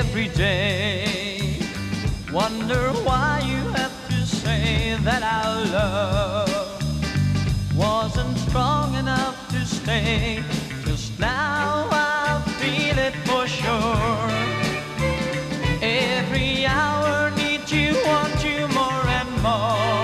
every day. Wonder why you have to say that our love wasn't strong enough to stay. Just now I feel it for sure. Every hour need you, want you more and more.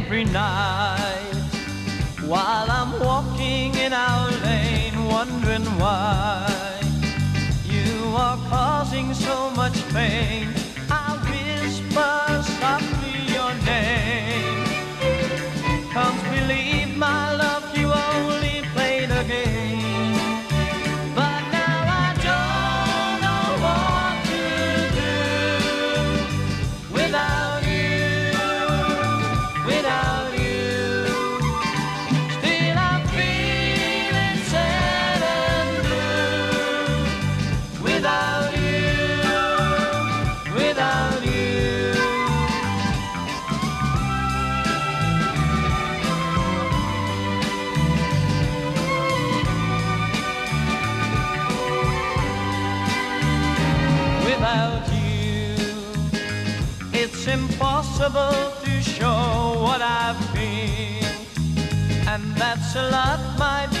Every night while I'm walking in our lane, wondering why you are causing so much pain. Without you. It's impossible to show what I feel, and that's a lot, my dear.